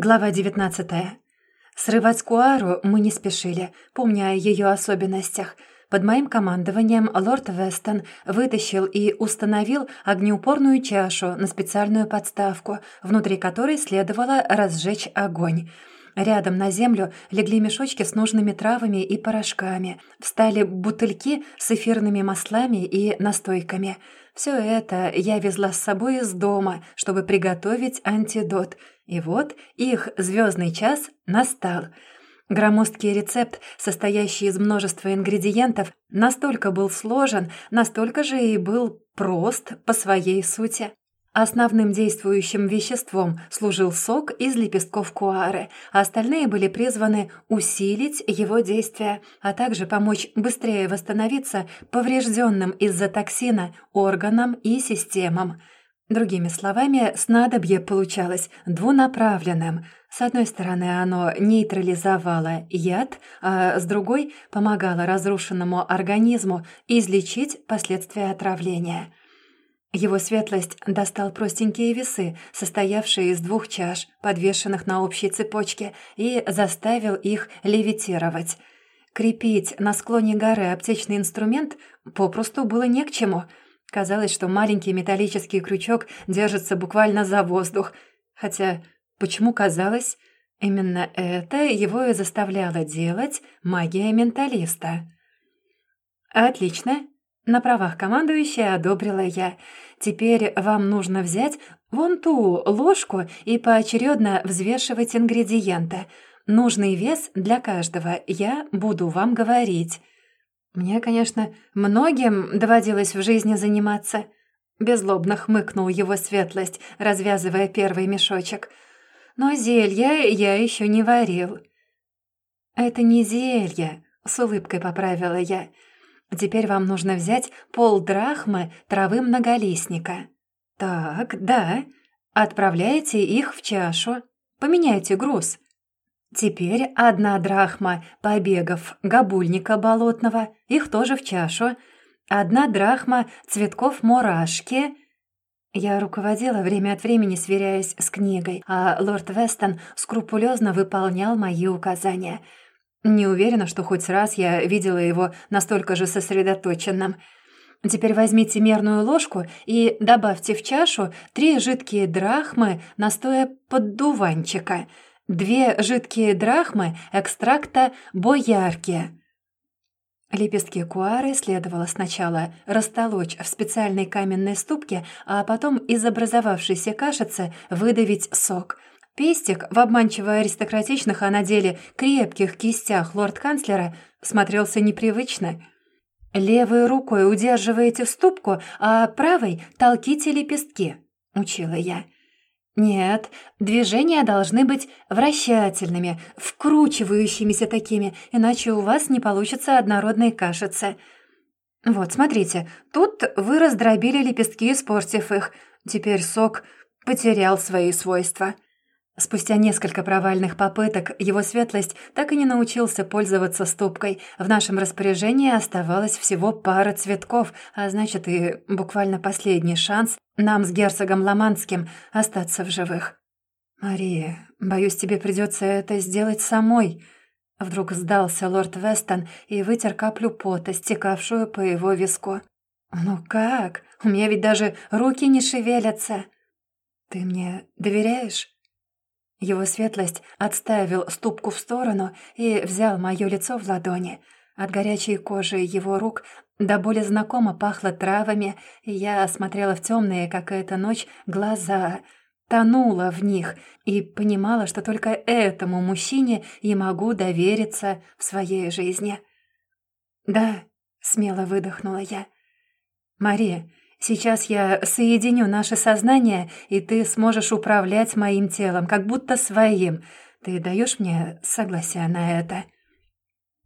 Глава 19. Срывать Куару мы не спешили, помня о ее особенностях. Под моим командованием лорд Вестон вытащил и установил огнеупорную чашу на специальную подставку, внутри которой следовало разжечь огонь. Рядом на землю легли мешочки с нужными травами и порошками. Встали бутыльки с эфирными маслами и настойками. Все это я везла с собой из дома, чтобы приготовить антидот — и вот их звездный час настал. Громоздкий рецепт, состоящий из множества ингредиентов, настолько был сложен, настолько же и был прост по своей сути. Основным действующим веществом служил сок из лепестков куары, а остальные были призваны усилить его действие, а также помочь быстрее восстановиться поврежденным из-за токсина органам и системам – Другими словами, снадобье получалось двунаправленным. С одной стороны, оно нейтрализовало яд, а с другой помогало разрушенному организму излечить последствия отравления. Его светлость достал простенькие весы, состоявшие из двух чаш, подвешенных на общей цепочке, и заставил их левитировать. Крепить на склоне горы аптечный инструмент попросту было не к чему — Казалось, что маленький металлический крючок держится буквально за воздух. Хотя, почему казалось? Именно это его и заставляло делать магия менталиста. «Отлично. На правах командующей одобрила я. Теперь вам нужно взять вон ту ложку и поочередно взвешивать ингредиенты. Нужный вес для каждого я буду вам говорить». Мне, конечно, многим доводилось в жизни заниматься. Безлобно хмыкнул его светлость, развязывая первый мешочек. Но зелья я еще не варил. «Это не зелье», — с улыбкой поправила я. «Теперь вам нужно взять полдрахмы травы многолистника». «Так, да. Отправляете их в чашу. Поменяйте груз». Теперь одна драхма побегов габульника болотного, их тоже в чашу. Одна драхма цветков мурашки. Я руководила время от времени, сверяясь с книгой, а лорд Вестон скрупулезно выполнял мои указания. Не уверена, что хоть раз я видела его настолько же сосредоточенным. Теперь возьмите мерную ложку и добавьте в чашу три жидкие драхмы настоя поддуванчика — Две жидкие драхмы экстракта боярки. Лепестки куары следовало сначала растолочь в специальной каменной ступке, а потом из образовавшейся кашицы выдавить сок. Пестик в обманчиво аристократичных, а на деле крепких кистях лорд-канцлера смотрелся непривычно. «Левой рукой удерживаете ступку, а правой толките лепестки», — учила я. «Нет, движения должны быть вращательными, вкручивающимися такими, иначе у вас не получится однородной кашицы. Вот, смотрите, тут вы раздробили лепестки, испортив их. Теперь сок потерял свои свойства». Спустя несколько провальных попыток его светлость так и не научился пользоваться ступкой. В нашем распоряжении оставалось всего пара цветков, а значит и буквально последний шанс нам с герцогом Ломанским остаться в живых. «Мария, боюсь, тебе придется это сделать самой», Вдруг сдался лорд Вестон и вытер каплю пота, стекавшую по его виску. «Ну как? У меня ведь даже руки не шевелятся!» «Ты мне доверяешь?» Его светлость отставил ступку в сторону и взял мое лицо в ладони. От горячей кожи его рук до боли знакомо пахло травами, и я смотрела в темные, как эта ночь, глаза, тонула в них и понимала, что только этому мужчине и могу довериться в своей жизни. «Да», — смело выдохнула я. «Мария, Сейчас я соединю наше сознание, и ты сможешь управлять моим телом, как будто своим. Ты даешь мне согласие на это?»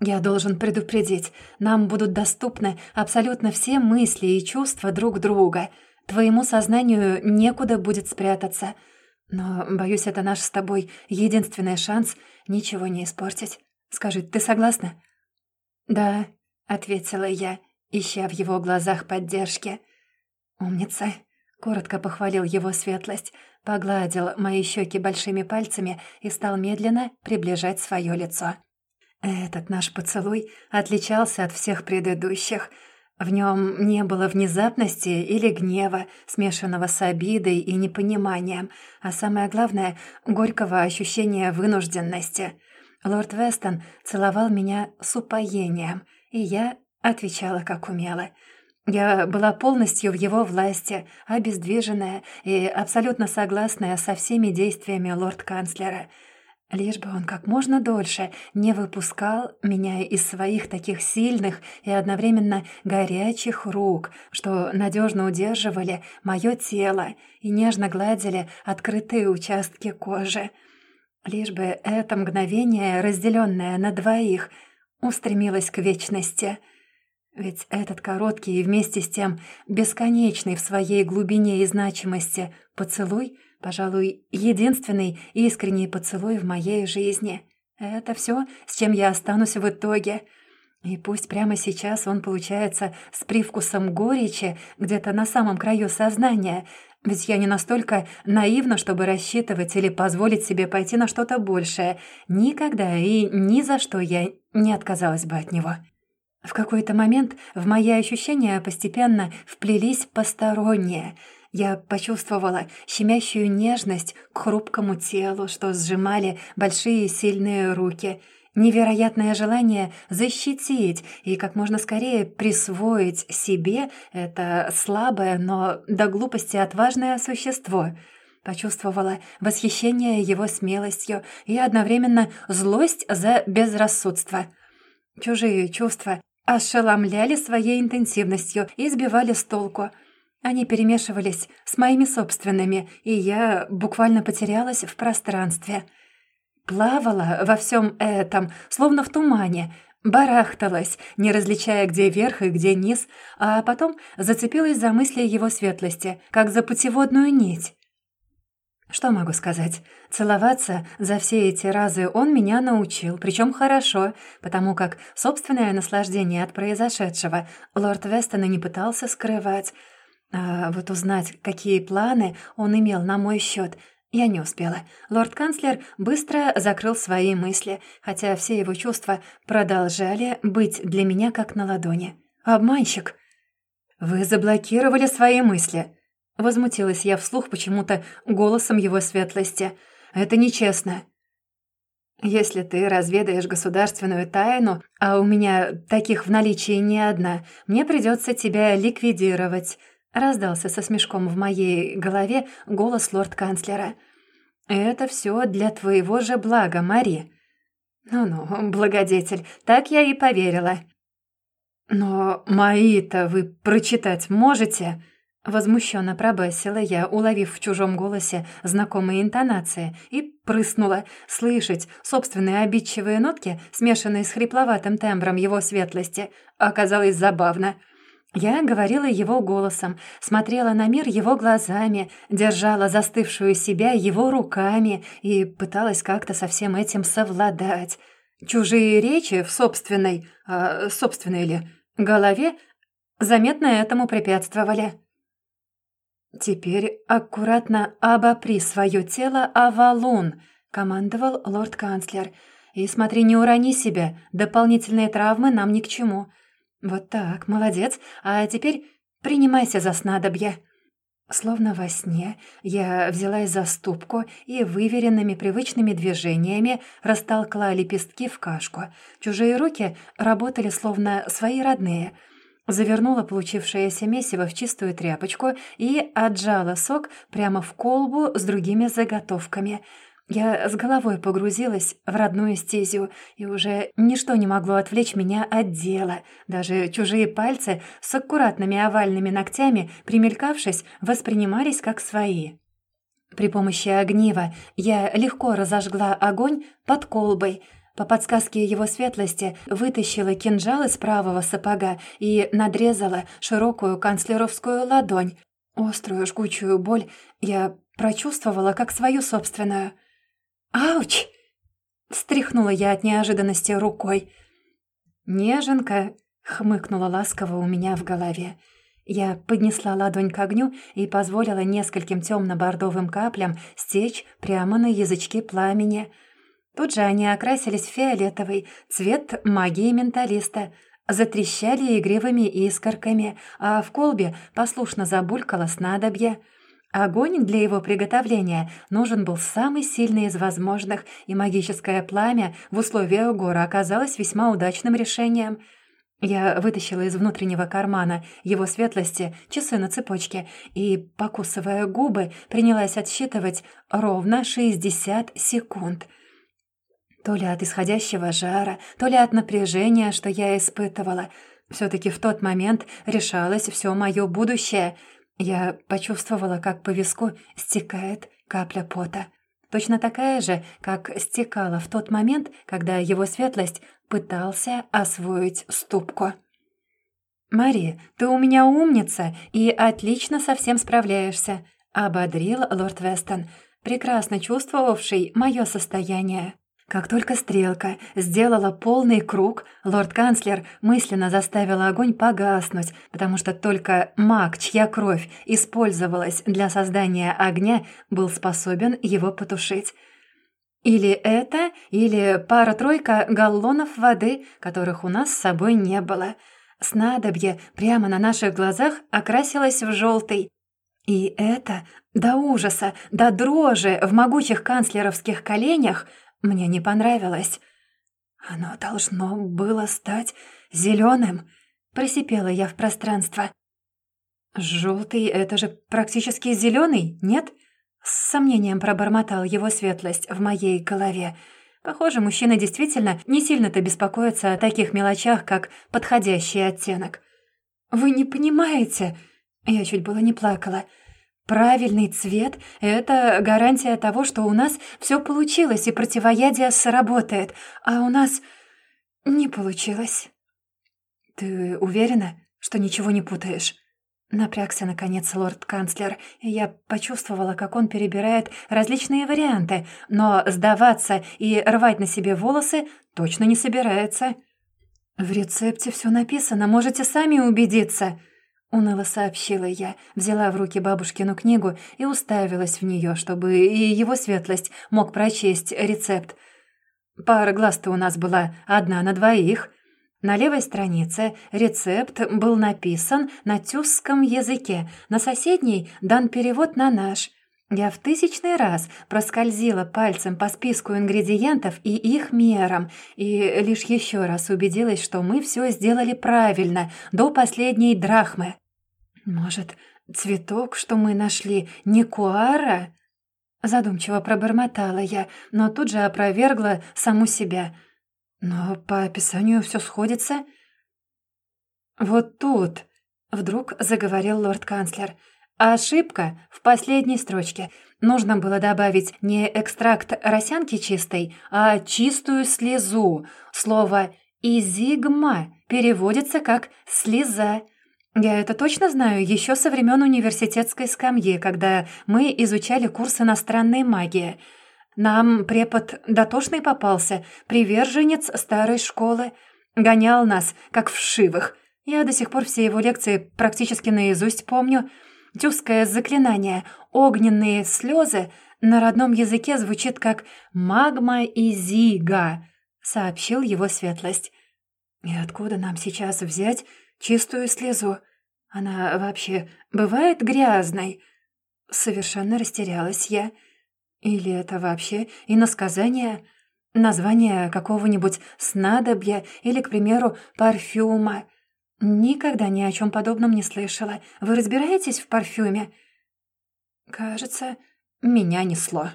«Я должен предупредить. Нам будут доступны абсолютно все мысли и чувства друг друга. Твоему сознанию некуда будет спрятаться. Но, боюсь, это наш с тобой единственный шанс ничего не испортить. Скажи, ты согласна?» «Да», — ответила я, ища в его глазах поддержки. «Умница!» — коротко похвалил его светлость. погладил мои щеки большими пальцами и стал медленно приближать свое лицо. Этот наш поцелуй отличался от всех предыдущих. В нем не было внезапности или гнева, смешанного с обидой и непониманием, а самое главное — горького ощущения вынужденности. Лорд Вестон целовал меня с упоением, и я отвечала как умела — я была полностью в его власти, обездвиженная и абсолютно согласная со всеми действиями лорд-канцлера. Лишь бы он как можно дольше не выпускал меня из своих таких сильных и одновременно горячих рук, что надежно удерживали мое тело и нежно гладили открытые участки кожи. Лишь бы это мгновение, разделенное на двоих, устремилось к вечности — ведь этот короткий и вместе с тем бесконечный в своей глубине и значимости поцелуй, пожалуй, единственный искренний поцелуй в моей жизни. Это все, с чем я останусь в итоге. И пусть прямо сейчас он получается с привкусом горечи где-то на самом краю сознания, ведь я не настолько наивна, чтобы рассчитывать или позволить себе пойти на что-то большее. Никогда и ни за что я не отказалась бы от него. В какой-то момент в мои ощущения постепенно вплелись посторонние. Я почувствовала щемящую нежность к хрупкому телу, что сжимали большие сильные руки, невероятное желание защитить и как можно скорее присвоить себе это слабое, но до глупости отважное существо — Почувствовала восхищение его смелостью и одновременно злость за безрассудство. Чужие чувства ошеломляли своей интенсивностью и сбивали с толку. Они перемешивались с моими собственными, и я буквально потерялась в пространстве. Плавала во всем этом, словно в тумане, барахталась, не различая, где верх и где низ, а потом зацепилась за мысли его светлости, как за путеводную нить. Что могу сказать? Целоваться за все эти разы он меня научил, причем хорошо, потому как собственное наслаждение от произошедшего лорд Вестон не пытался скрывать. А вот узнать, какие планы он имел на мой счет, я не успела. Лорд-канцлер быстро закрыл свои мысли, хотя все его чувства продолжали быть для меня как на ладони. «Обманщик!» «Вы заблокировали свои мысли», Возмутилась я вслух почему-то голосом его светлости. «Это нечестно». «Если ты разведаешь государственную тайну, а у меня таких в наличии не одна, мне придется тебя ликвидировать», — раздался со смешком в моей голове голос лорд-канцлера. «Это все для твоего же блага, Мари». «Ну-ну, благодетель, так я и поверила». «Но мои-то вы прочитать можете?» Возмущенно пробасила я, уловив в чужом голосе знакомые интонации, и прыснула. Слышать собственные обидчивые нотки, смешанные с хрипловатым тембром его светлости, оказалось забавно. Я говорила его голосом, смотрела на мир его глазами, держала застывшую себя его руками и пыталась как-то со всем этим совладать. Чужие речи в собственной, а, собственной ли, голове заметно этому препятствовали. «Теперь аккуратно обопри свое тело о валун», — командовал лорд-канцлер. «И смотри, не урони себя, дополнительные травмы нам ни к чему». «Вот так, молодец. А теперь принимайся за снадобье». Словно во сне я взялась за ступку и выверенными привычными движениями растолкла лепестки в кашку. Чужие руки работали словно свои родные — Завернула получившееся месиво в чистую тряпочку и отжала сок прямо в колбу с другими заготовками. Я с головой погрузилась в родную стезию, и уже ничто не могло отвлечь меня от дела. Даже чужие пальцы с аккуратными овальными ногтями, примелькавшись, воспринимались как свои. При помощи огнива я легко разожгла огонь под колбой — по подсказке его светлости вытащила кинжал из правого сапога и надрезала широкую канцлеровскую ладонь. Острую жгучую боль я прочувствовала как свою собственную. «Ауч!» — встряхнула я от неожиданности рукой. «Неженка!» — хмыкнула ласково у меня в голове. Я поднесла ладонь к огню и позволила нескольким темно-бордовым каплям стечь прямо на язычки пламени. Тут же они окрасились в фиолетовый, цвет магии менталиста, затрещали игривыми искорками, а в колбе послушно забулькало снадобье. Огонь для его приготовления нужен был самый сильный из возможных, и магическое пламя в условиях гора оказалось весьма удачным решением — я вытащила из внутреннего кармана его светлости часы на цепочке и, покусывая губы, принялась отсчитывать ровно 60 секунд. То ли от исходящего жара, то ли от напряжения, что я испытывала. все таки в тот момент решалось все мое будущее. Я почувствовала, как по виску стекает капля пота. Точно такая же, как стекала в тот момент, когда его светлость пытался освоить ступку. «Мари, ты у меня умница и отлично со всем справляешься», — ободрил лорд Вестон, прекрасно чувствовавший мое состояние. Как только стрелка сделала полный круг, лорд-канцлер мысленно заставил огонь погаснуть, потому что только маг, чья кровь использовалась для создания огня, был способен его потушить. Или это, или пара-тройка галлонов воды, которых у нас с собой не было. Снадобье прямо на наших глазах окрасилось в желтый. И это до ужаса, до дрожи в могучих канцлеровских коленях мне не понравилось. Оно должно было стать зеленым. Просипела я в пространство. Желтый — это же практически зеленый, нет? — с сомнением пробормотал его светлость в моей голове. Похоже, мужчина действительно не сильно-то беспокоится о таких мелочах, как подходящий оттенок. «Вы не понимаете...» Я чуть было не плакала. «Правильный цвет — это гарантия того, что у нас все получилось и противоядие сработает, а у нас не получилось». «Ты уверена, что ничего не путаешь?» Напрягся, наконец, лорд-канцлер, и я почувствовала, как он перебирает различные варианты, но сдаваться и рвать на себе волосы точно не собирается. «В рецепте все написано, можете сами убедиться», — уныло сообщила я, взяла в руки бабушкину книгу и уставилась в нее, чтобы и его светлость мог прочесть рецепт. Пара глаз-то у нас была одна на двоих — на левой странице рецепт был написан на тюзском языке, на соседней дан перевод на наш. Я в тысячный раз проскользила пальцем по списку ингредиентов и их мерам, и лишь еще раз убедилась, что мы все сделали правильно, до последней драхмы. «Может, цветок, что мы нашли, не куара?» Задумчиво пробормотала я, но тут же опровергла саму себя – но по описанию все сходится. «Вот тут», — вдруг заговорил лорд-канцлер, «ошибка в последней строчке. Нужно было добавить не экстракт росянки чистой, а чистую слезу. Слово «изигма» переводится как «слеза». Я это точно знаю еще со времен университетской скамьи, когда мы изучали курс иностранной магии — нам препод дотошный попался, приверженец старой школы. Гонял нас, как вшивых. Я до сих пор все его лекции практически наизусть помню. Тюзкое заклинание «Огненные слезы» на родном языке звучит как «магма и зига», — сообщил его светлость. «И откуда нам сейчас взять чистую слезу? Она вообще бывает грязной?» Совершенно растерялась я. Или это вообще иносказание? Название какого-нибудь снадобья или, к примеру, парфюма? Никогда ни о чем подобном не слышала. Вы разбираетесь в парфюме? Кажется, меня несло.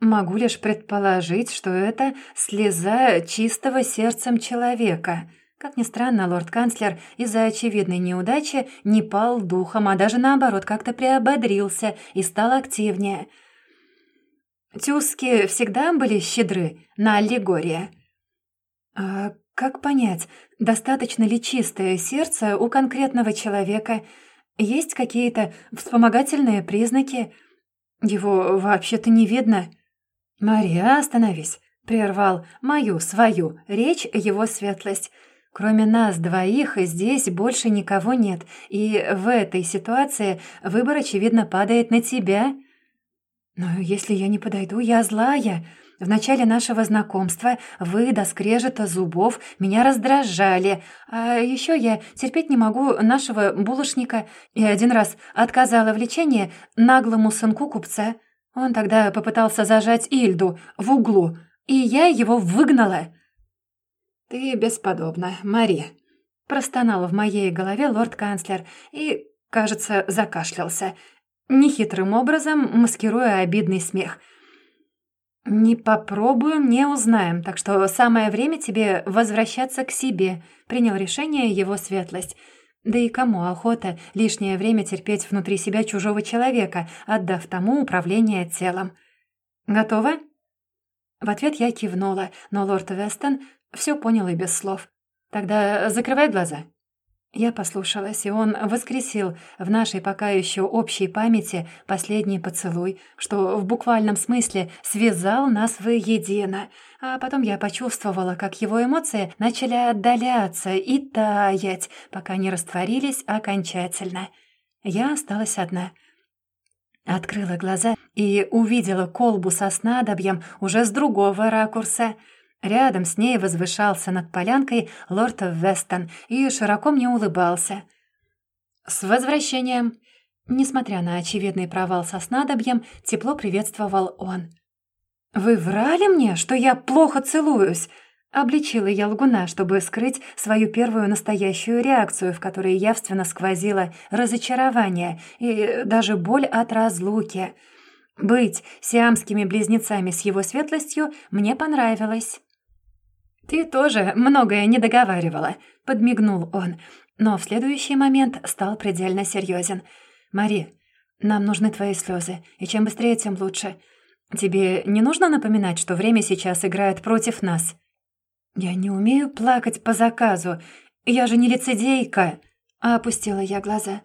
Могу лишь предположить, что это слеза чистого сердцем человека. Как ни странно, лорд-канцлер из-за очевидной неудачи не пал духом, а даже наоборот как-то приободрился и стал активнее — Тюзки всегда были щедры на аллегория. А как понять, достаточно ли чистое сердце у конкретного человека? Есть какие-то вспомогательные признаки? Его вообще-то не видно. «Мария, остановись!» — прервал мою, свою речь его светлость. Кроме нас двоих здесь больше никого нет, и в этой ситуации выбор, очевидно, падает на тебя. Но если я не подойду, я злая. В начале нашего знакомства вы до скрежета зубов меня раздражали, а еще я терпеть не могу нашего булочника и один раз отказала в лечении наглому сынку купца. Он тогда попытался зажать Ильду в углу, и я его выгнала. «Ты бесподобна, Мари», — простонал в моей голове лорд-канцлер и, кажется, закашлялся, нехитрым образом маскируя обидный смех. «Не попробуем, не узнаем, так что самое время тебе возвращаться к себе», — принял решение его светлость. Да и кому охота лишнее время терпеть внутри себя чужого человека, отдав тому управление телом? «Готова?» В ответ я кивнула, но лорд Вестон все понял и без слов. «Тогда закрывай глаза». Я послушалась, и он воскресил в нашей пока еще общей памяти последний поцелуй, что в буквальном смысле связал нас воедино. А потом я почувствовала, как его эмоции начали отдаляться и таять, пока не растворились окончательно. Я осталась одна. Открыла глаза и увидела колбу со снадобьем уже с другого ракурса — Рядом с ней возвышался над полянкой лорд Вестон и широко мне улыбался. «С возвращением!» Несмотря на очевидный провал со снадобьем, тепло приветствовал он. «Вы врали мне, что я плохо целуюсь?» Обличила я лгуна, чтобы скрыть свою первую настоящую реакцию, в которой явственно сквозило разочарование и даже боль от разлуки. Быть сиамскими близнецами с его светлостью мне понравилось. «Ты тоже многое не договаривала», — подмигнул он, но в следующий момент стал предельно серьезен. «Мари, нам нужны твои слезы, и чем быстрее, тем лучше. Тебе не нужно напоминать, что время сейчас играет против нас?» «Я не умею плакать по заказу. Я же не лицедейка!» — опустила я глаза.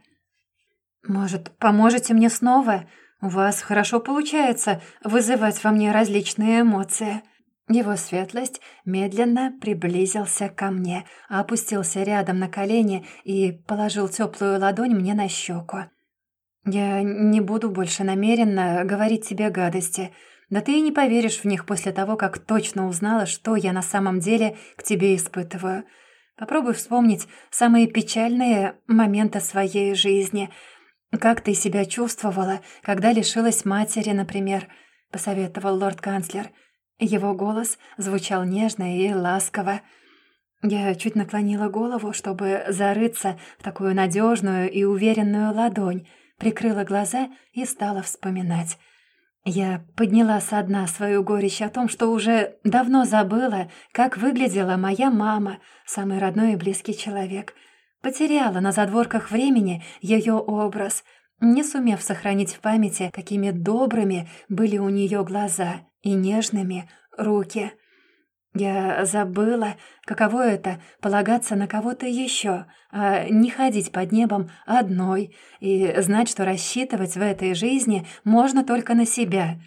«Может, поможете мне снова? У вас хорошо получается вызывать во мне различные эмоции». Его светлость медленно приблизился ко мне, опустился рядом на колени и положил теплую ладонь мне на щеку. «Я не буду больше намеренно говорить тебе гадости, да ты и не поверишь в них после того, как точно узнала, что я на самом деле к тебе испытываю. Попробуй вспомнить самые печальные моменты своей жизни. Как ты себя чувствовала, когда лишилась матери, например?» — посоветовал лорд-канцлер — его голос звучал нежно и ласково. Я чуть наклонила голову, чтобы зарыться в такую надежную и уверенную ладонь, прикрыла глаза и стала вспоминать. Я подняла со дна свою горечь о том, что уже давно забыла, как выглядела моя мама, самый родной и близкий человек. Потеряла на задворках времени ее образ, не сумев сохранить в памяти, какими добрыми были у нее глаза и нежными руки. Я забыла, каково это — полагаться на кого-то еще, а не ходить под небом одной и знать, что рассчитывать в этой жизни можно только на себя.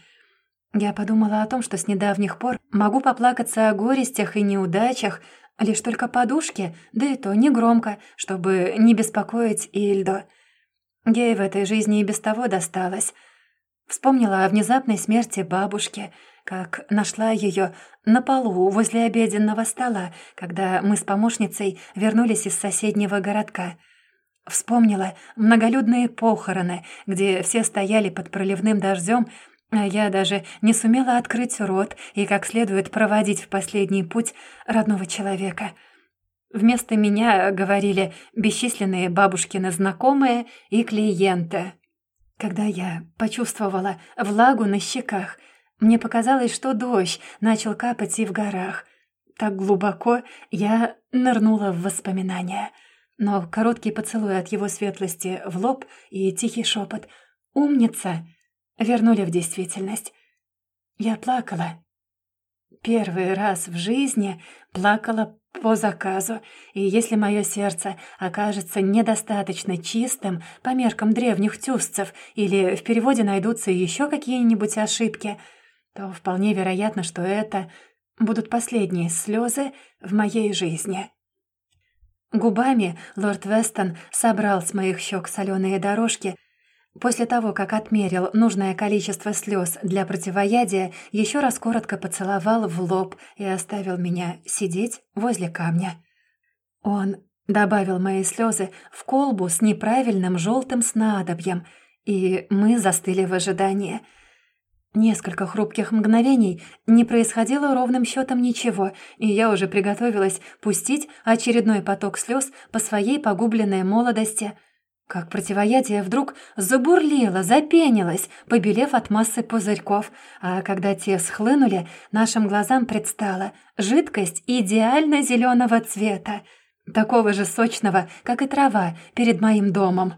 Я подумала о том, что с недавних пор могу поплакаться о горестях и неудачах, лишь только подушке, да и то негромко, чтобы не беспокоить Ильду. Ей в этой жизни и без того досталось. Вспомнила о внезапной смерти бабушки, как нашла ее на полу возле обеденного стола, когда мы с помощницей вернулись из соседнего городка. Вспомнила многолюдные похороны, где все стояли под проливным дождем, а я даже не сумела открыть рот и как следует проводить в последний путь родного человека — Вместо меня говорили бесчисленные бабушкины знакомые и клиенты. Когда я почувствовала влагу на щеках, мне показалось, что дождь начал капать и в горах. Так глубоко я нырнула в воспоминания. Но короткий поцелуй от его светлости в лоб и тихий шепот «Умница!» вернули в действительность. Я плакала. Первый раз в жизни плакала по заказу, и если мое сердце окажется недостаточно чистым по меркам древних тюстцев или в переводе найдутся еще какие-нибудь ошибки, то вполне вероятно, что это будут последние слезы в моей жизни. Губами лорд Вестон собрал с моих щек соленые дорожки. После того, как отмерил нужное количество слез для противоядия, еще раз коротко поцеловал в лоб и оставил меня сидеть возле камня. Он добавил мои слезы в колбу с неправильным желтым снадобьем, и мы застыли в ожидании — Несколько хрупких мгновений не происходило ровным счетом ничего, и я уже приготовилась пустить очередной поток слез по своей погубленной молодости. Как противоядие вдруг забурлило, запенилось, побелев от массы пузырьков, а когда те схлынули, нашим глазам предстала жидкость идеально зеленого цвета, такого же сочного, как и трава перед моим домом.